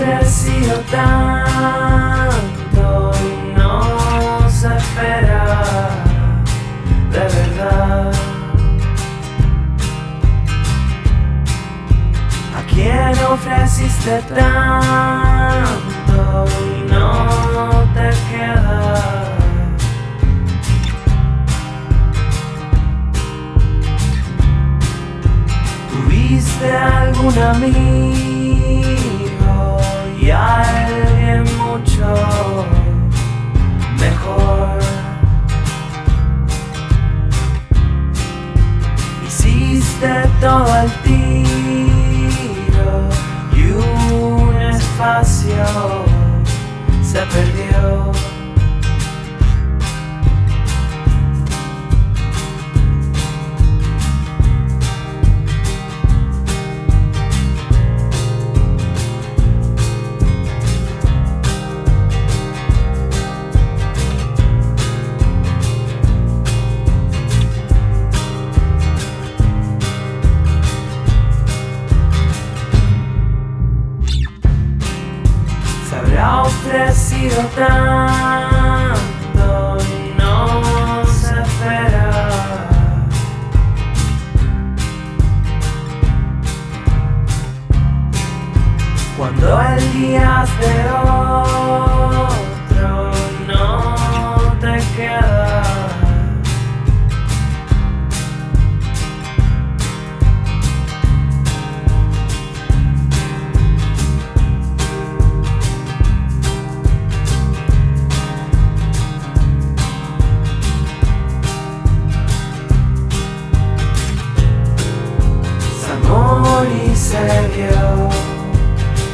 ofrecido tanto y no se espera de verdad. ¿A quién ofreciste tanto y no te queda? ¿Tuviste algún amigo alguien mucho mejor? Hiciste todo el tiro y un espacio se perdió. Ofrecido tanto y no se espera. Cuando el día de otro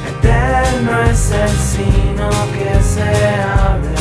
Eterno es el sino que se habla